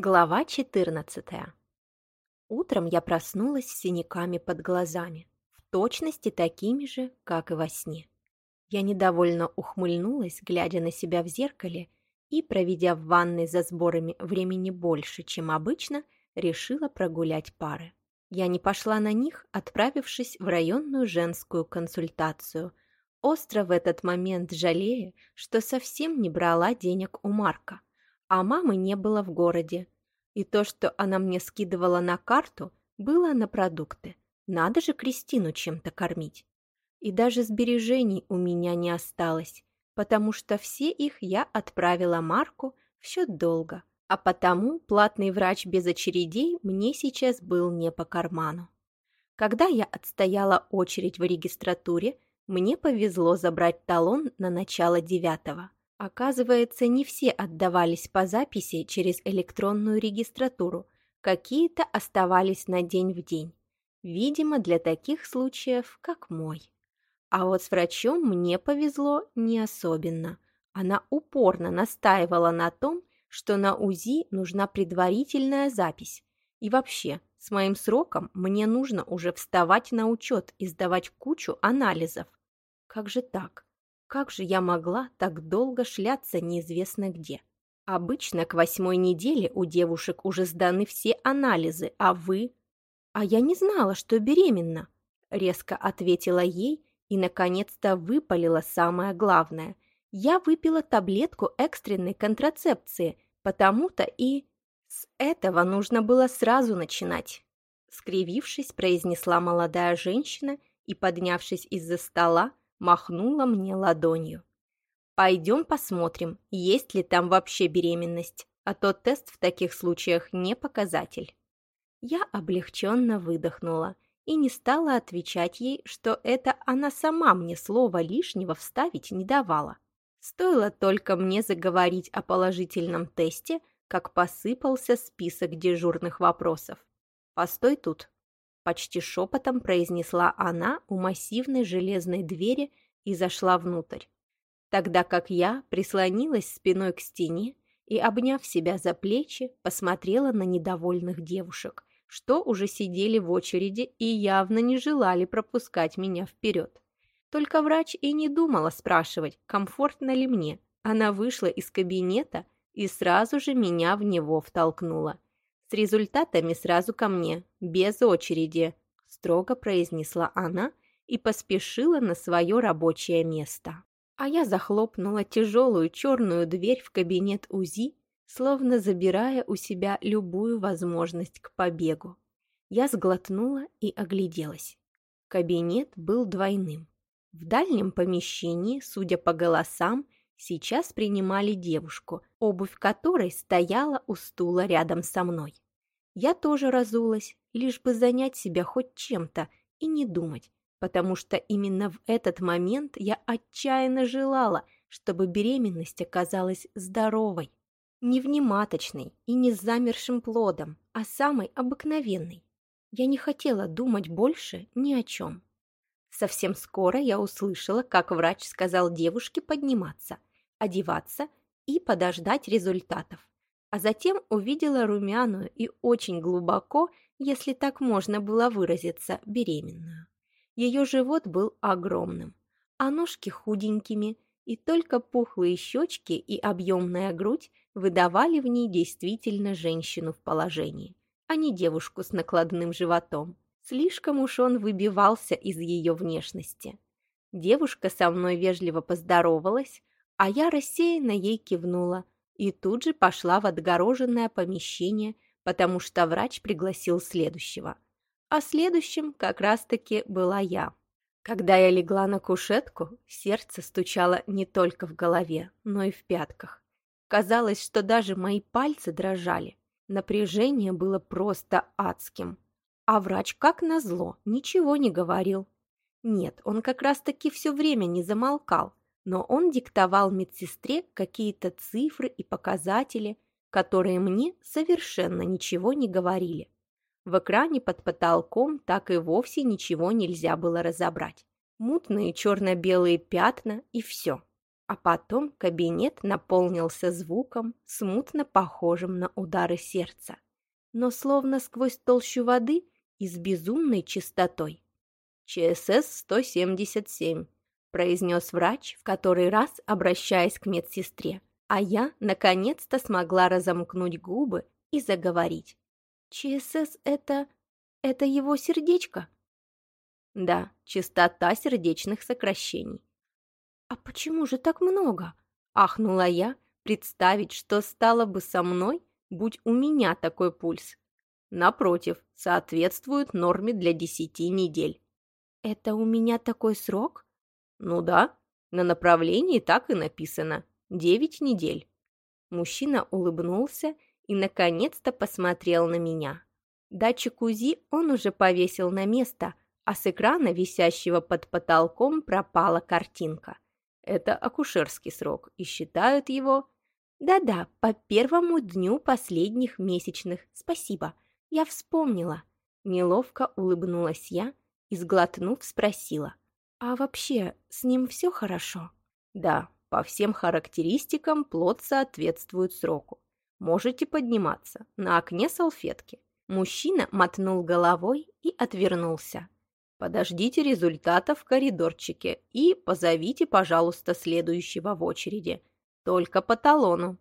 Глава 14 Утром я проснулась с синяками под глазами, в точности такими же, как и во сне. Я недовольно ухмыльнулась, глядя на себя в зеркале, и, проведя в ванной за сборами времени больше, чем обычно, решила прогулять пары. Я не пошла на них, отправившись в районную женскую консультацию, остро в этот момент жалея, что совсем не брала денег у Марка а мамы не было в городе. И то, что она мне скидывала на карту, было на продукты. Надо же Кристину чем-то кормить. И даже сбережений у меня не осталось, потому что все их я отправила Марку в счет долга. А потому платный врач без очередей мне сейчас был не по карману. Когда я отстояла очередь в регистратуре, мне повезло забрать талон на начало девятого. Оказывается, не все отдавались по записи через электронную регистратуру, какие-то оставались на день в день. Видимо, для таких случаев, как мой. А вот с врачом мне повезло не особенно. Она упорно настаивала на том, что на УЗИ нужна предварительная запись. И вообще, с моим сроком мне нужно уже вставать на учет и сдавать кучу анализов. Как же так? Как же я могла так долго шляться неизвестно где? Обычно к восьмой неделе у девушек уже сданы все анализы, а вы... А я не знала, что беременна, резко ответила ей и, наконец-то, выпалила самое главное. Я выпила таблетку экстренной контрацепции, потому-то и... С этого нужно было сразу начинать. Скривившись, произнесла молодая женщина и, поднявшись из-за стола, махнула мне ладонью. «Пойдем посмотрим, есть ли там вообще беременность, а то тест в таких случаях не показатель». Я облегченно выдохнула и не стала отвечать ей, что это она сама мне слова лишнего вставить не давала. Стоило только мне заговорить о положительном тесте, как посыпался список дежурных вопросов. «Постой тут», Почти шепотом произнесла она у массивной железной двери и зашла внутрь. Тогда как я прислонилась спиной к стене и, обняв себя за плечи, посмотрела на недовольных девушек, что уже сидели в очереди и явно не желали пропускать меня вперед. Только врач и не думала спрашивать, комфортно ли мне. Она вышла из кабинета и сразу же меня в него втолкнула. С результатами сразу ко мне, без очереди», – строго произнесла она и поспешила на свое рабочее место. А я захлопнула тяжелую черную дверь в кабинет УЗИ, словно забирая у себя любую возможность к побегу. Я сглотнула и огляделась. Кабинет был двойным. В дальнем помещении, судя по голосам, сейчас принимали девушку, обувь которой стояла у стула рядом со мной. Я тоже разулась, лишь бы занять себя хоть чем-то и не думать, потому что именно в этот момент я отчаянно желала, чтобы беременность оказалась здоровой, не внематочной и не замершим плодом, а самой обыкновенной. Я не хотела думать больше ни о чем. Совсем скоро я услышала, как врач сказал девушке подниматься, одеваться и подождать результатов. А затем увидела румяную и очень глубоко, если так можно было выразиться, беременную. Ее живот был огромным, а ножки худенькими, и только пухлые щечки и объемная грудь выдавали в ней действительно женщину в положении, а не девушку с накладным животом. Слишком уж он выбивался из ее внешности. Девушка со мной вежливо поздоровалась, а я рассеянно ей кивнула и тут же пошла в отгороженное помещение, потому что врач пригласил следующего. А следующим как раз-таки была я. Когда я легла на кушетку, сердце стучало не только в голове, но и в пятках. Казалось, что даже мои пальцы дрожали. Напряжение было просто адским. А врач, как назло, ничего не говорил. Нет, он как раз-таки все время не замолкал, но он диктовал медсестре какие-то цифры и показатели, которые мне совершенно ничего не говорили. В экране под потолком так и вовсе ничего нельзя было разобрать. Мутные черно-белые пятна и все. А потом кабинет наполнился звуком, смутно похожим на удары сердца, но словно сквозь толщу воды и с безумной чистотой. «ЧСС-177», — произнес врач, в который раз обращаясь к медсестре, а я наконец-то смогла разомкнуть губы и заговорить. «ЧСС — это... это его сердечко?» «Да, частота сердечных сокращений. «А почему же так много?» – ахнула я, представить, что стало бы со мной, будь у меня такой пульс. Напротив, соответствует норме для десяти недель. «Это у меня такой срок?» «Ну да, на направлении так и написано. Девять недель». Мужчина улыбнулся и, наконец-то, посмотрел на меня. Датчик УЗИ он уже повесил на место, а с экрана, висящего под потолком, пропала картинка – это акушерский срок, и считают его... Да-да, по первому дню последних месячных. Спасибо. Я вспомнила. Неловко улыбнулась я и, сглотнув, спросила. А вообще, с ним все хорошо? Да, по всем характеристикам плод соответствует сроку. Можете подниматься. На окне салфетки. Мужчина мотнул головой и отвернулся. Подождите результатов в коридорчике и позовите, пожалуйста, следующего в очереди. Только по талону.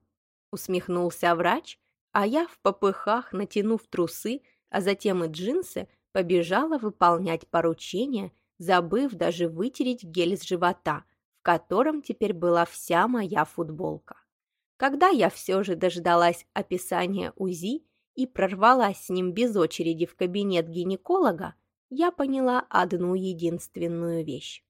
Усмехнулся врач, а я в попыхах, натянув трусы, а затем и джинсы, побежала выполнять поручение, забыв даже вытереть гель с живота, в котором теперь была вся моя футболка. Когда я все же дождалась описания УЗИ и прорвалась с ним без очереди в кабинет гинеколога, я поняла одну единственную вещь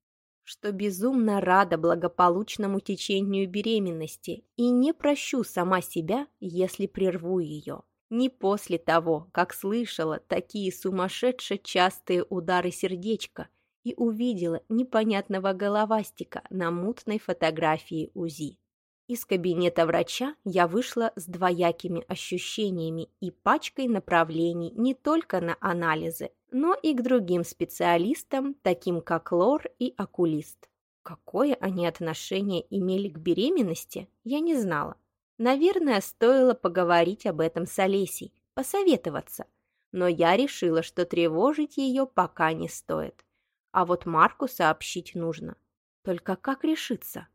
что безумно рада благополучному течению беременности и не прощу сама себя, если прерву ее. Не после того, как слышала такие сумасшедшие частые удары сердечка и увидела непонятного головастика на мутной фотографии УЗИ. Из кабинета врача я вышла с двоякими ощущениями и пачкой направлений не только на анализы, но и к другим специалистам, таким как лор и окулист. Какое они отношение имели к беременности, я не знала. Наверное, стоило поговорить об этом с Олесей, посоветоваться. Но я решила, что тревожить ее пока не стоит. А вот Марку сообщить нужно. Только как решиться?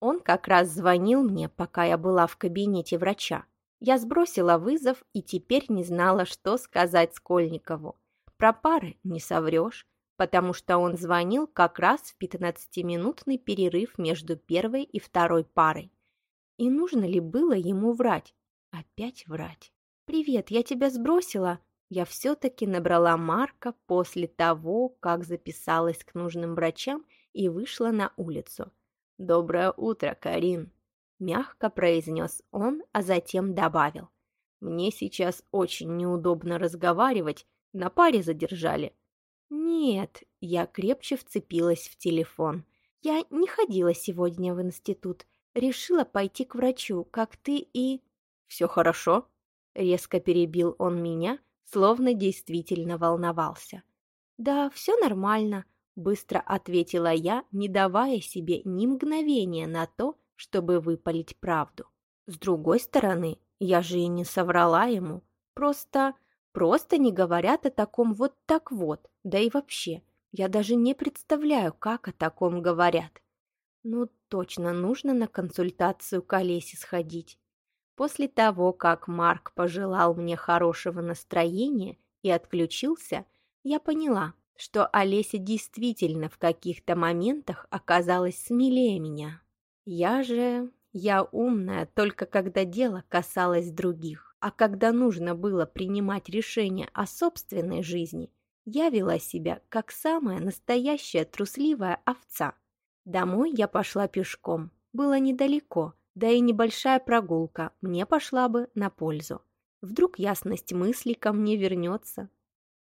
Он как раз звонил мне, пока я была в кабинете врача. Я сбросила вызов и теперь не знала, что сказать Скольникову. Про пары не соврешь, потому что он звонил как раз в 15-минутный перерыв между первой и второй парой. И нужно ли было ему врать? Опять врать. «Привет, я тебя сбросила?» Я все-таки набрала Марка после того, как записалась к нужным врачам и вышла на улицу. «Доброе утро, Карин!» – мягко произнес он, а затем добавил. «Мне сейчас очень неудобно разговаривать, на паре задержали». «Нет», – я крепче вцепилась в телефон. «Я не ходила сегодня в институт. Решила пойти к врачу, как ты и...» «Все хорошо?» – резко перебил он меня, словно действительно волновался. «Да, все нормально», Быстро ответила я, не давая себе ни мгновения на то, чтобы выпалить правду. С другой стороны, я же и не соврала ему. Просто, просто не говорят о таком вот так вот. Да и вообще, я даже не представляю, как о таком говорят. Ну, точно нужно на консультацию к Олесе сходить. После того, как Марк пожелал мне хорошего настроения и отключился, я поняла, что Олеся действительно в каких-то моментах оказалась смелее меня. Я же... Я умная только когда дело касалось других, а когда нужно было принимать решение о собственной жизни, я вела себя как самая настоящая трусливая овца. Домой я пошла пешком, было недалеко, да и небольшая прогулка мне пошла бы на пользу. Вдруг ясность мысли ко мне вернется,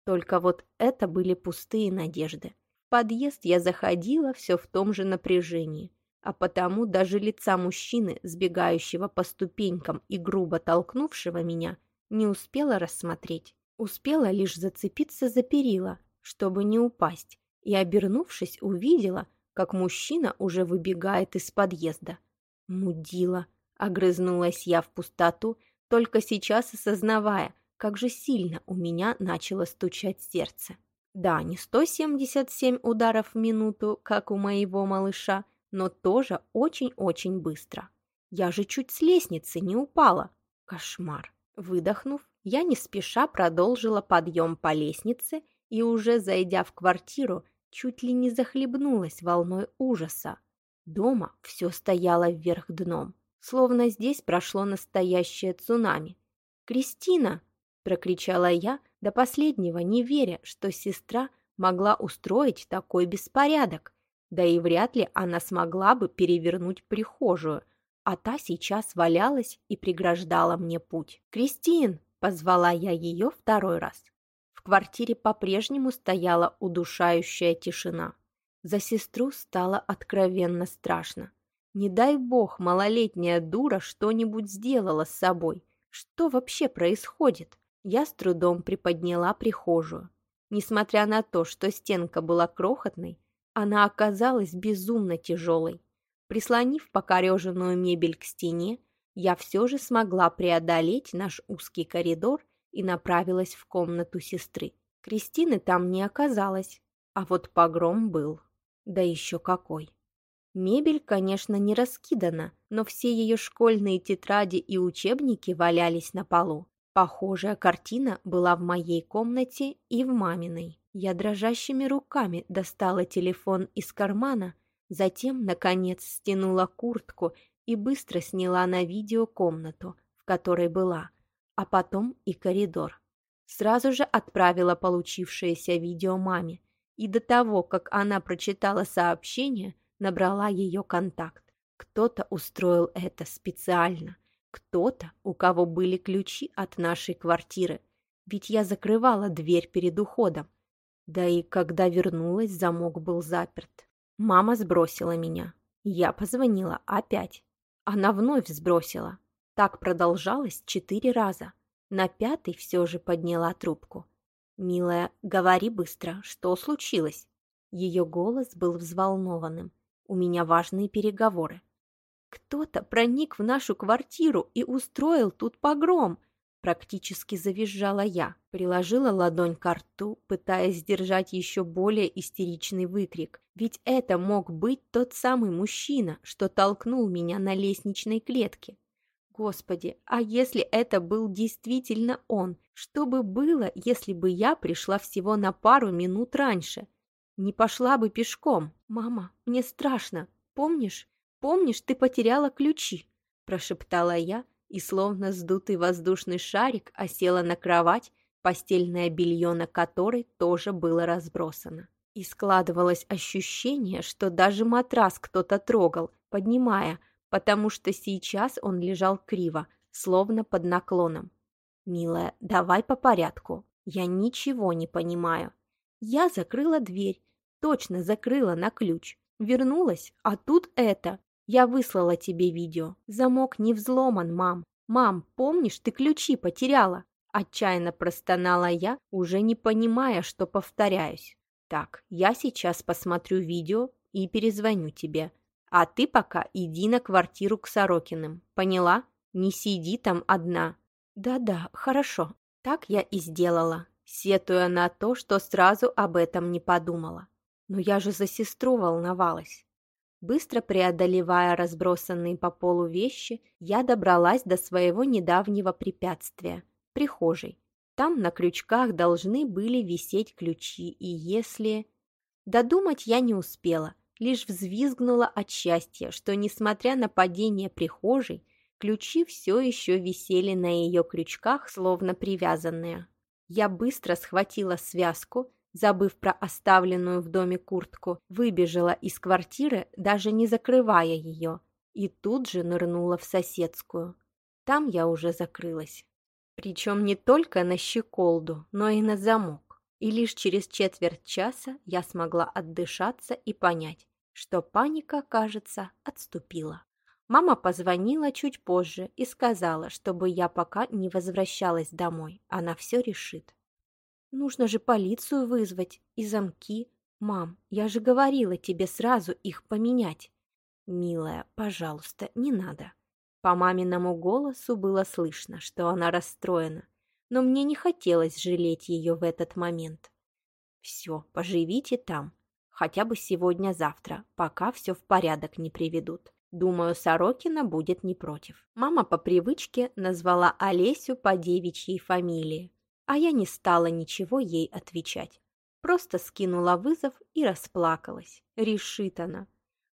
только вот это были пустые надежды. В подъезд я заходила все в том же напряжении, а потому даже лица мужчины, сбегающего по ступенькам и грубо толкнувшего меня, не успела рассмотреть. Успела лишь зацепиться за перила, чтобы не упасть, и, обернувшись, увидела, как мужчина уже выбегает из подъезда. «Мудила!» — огрызнулась я в пустоту, только сейчас осознавая, как же сильно у меня начало стучать сердце. Да, не 177 ударов в минуту, как у моего малыша, но тоже очень-очень быстро. Я же чуть с лестницы не упала. Кошмар. Выдохнув, я не спеша продолжила подъем по лестнице и уже зайдя в квартиру, чуть ли не захлебнулась волной ужаса. Дома все стояло вверх дном, словно здесь прошло настоящее цунами. «Кристина!» – прокричала я, до последнего не веря, что сестра могла устроить такой беспорядок, да и вряд ли она смогла бы перевернуть прихожую, а та сейчас валялась и преграждала мне путь. «Кристин!» – позвала я ее второй раз квартире по-прежнему стояла удушающая тишина. За сестру стало откровенно страшно. Не дай бог, малолетняя дура что-нибудь сделала с собой. Что вообще происходит? Я с трудом приподняла прихожую. Несмотря на то, что стенка была крохотной, она оказалась безумно тяжелой. Прислонив покореженную мебель к стене, я все же смогла преодолеть наш узкий коридор и направилась в комнату сестры. Кристины там не оказалось, а вот погром был. Да еще какой. Мебель, конечно, не раскидана, но все ее школьные тетради и учебники валялись на полу. Похожая картина была в моей комнате и в маминой. Я дрожащими руками достала телефон из кармана, затем, наконец, стянула куртку и быстро сняла на видео комнату, в которой была а потом и коридор. Сразу же отправила получившееся видео маме, и до того, как она прочитала сообщение, набрала ее контакт. Кто-то устроил это специально, кто-то, у кого были ключи от нашей квартиры, ведь я закрывала дверь перед уходом. Да и когда вернулась, замок был заперт. Мама сбросила меня. Я позвонила опять. Она вновь сбросила. Так продолжалось четыре раза. На пятый все же подняла трубку. «Милая, говори быстро, что случилось?» Ее голос был взволнованным. «У меня важные переговоры». «Кто-то проник в нашу квартиру и устроил тут погром!» Практически завизжала я, приложила ладонь к рту, пытаясь сдержать еще более истеричный выкрик. Ведь это мог быть тот самый мужчина, что толкнул меня на лестничной клетке. Господи, а если это был действительно он? Что бы было, если бы я пришла всего на пару минут раньше? Не пошла бы пешком. Мама, мне страшно. Помнишь? Помнишь, ты потеряла ключи? Прошептала я, и словно сдутый воздушный шарик осела на кровать, постельное белье на которой тоже было разбросано. И складывалось ощущение, что даже матрас кто-то трогал, поднимая, потому что сейчас он лежал криво, словно под наклоном. «Милая, давай по порядку. Я ничего не понимаю. Я закрыла дверь, точно закрыла на ключ. Вернулась, а тут это. Я выслала тебе видео. Замок не взломан, мам. Мам, помнишь, ты ключи потеряла?» Отчаянно простонала я, уже не понимая, что повторяюсь. «Так, я сейчас посмотрю видео и перезвоню тебе. А ты пока иди на квартиру к Сорокиным, поняла? Не сиди там одна. Да-да, хорошо. Так я и сделала, сетуя на то, что сразу об этом не подумала. Но я же за сестру волновалась. Быстро преодолевая разбросанные по полу вещи, я добралась до своего недавнего препятствия – прихожей. Там на крючках должны были висеть ключи, и если... Додумать я не успела – лишь взвизгнула от счастья, что, несмотря на падение прихожей, ключи все еще висели на ее крючках, словно привязанные. Я быстро схватила связку, забыв про оставленную в доме куртку, выбежала из квартиры, даже не закрывая ее, и тут же нырнула в соседскую. Там я уже закрылась. Причем не только на щеколду, но и на замок. И лишь через четверть часа я смогла отдышаться и понять, что паника, кажется, отступила. Мама позвонила чуть позже и сказала, чтобы я пока не возвращалась домой, она все решит. Нужно же полицию вызвать и замки. «Мам, я же говорила тебе сразу их поменять». «Милая, пожалуйста, не надо». По маминому голосу было слышно, что она расстроена, но мне не хотелось жалеть ее в этот момент. «Все, поживите там, хотя бы сегодня-завтра, пока все в порядок не приведут. Думаю, Сорокина будет не против». Мама по привычке назвала Олесю по девичьей фамилии, а я не стала ничего ей отвечать. Просто скинула вызов и расплакалась. Решит она.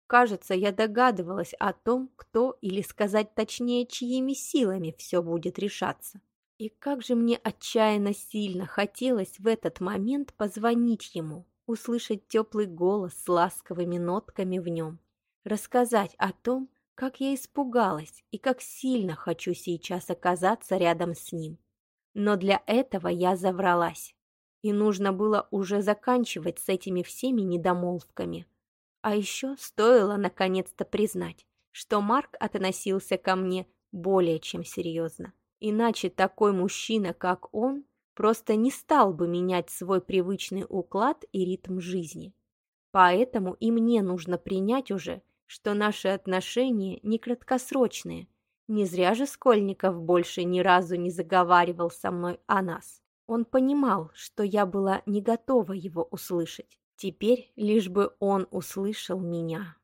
Кажется, я догадывалась о том, кто, или сказать точнее, чьими силами все будет решаться. И как же мне отчаянно сильно хотелось в этот момент позвонить ему, услышать теплый голос с ласковыми нотками в нем, рассказать о том, как я испугалась и как сильно хочу сейчас оказаться рядом с ним. Но для этого я завралась, и нужно было уже заканчивать с этими всеми недомолвками. А еще стоило наконец-то признать, что Марк относился ко мне более чем серьезно. Иначе такой мужчина, как он, просто не стал бы менять свой привычный уклад и ритм жизни. Поэтому и мне нужно принять уже, что наши отношения не краткосрочные. Не зря же Скольников больше ни разу не заговаривал со мной о нас. Он понимал, что я была не готова его услышать. Теперь лишь бы он услышал меня.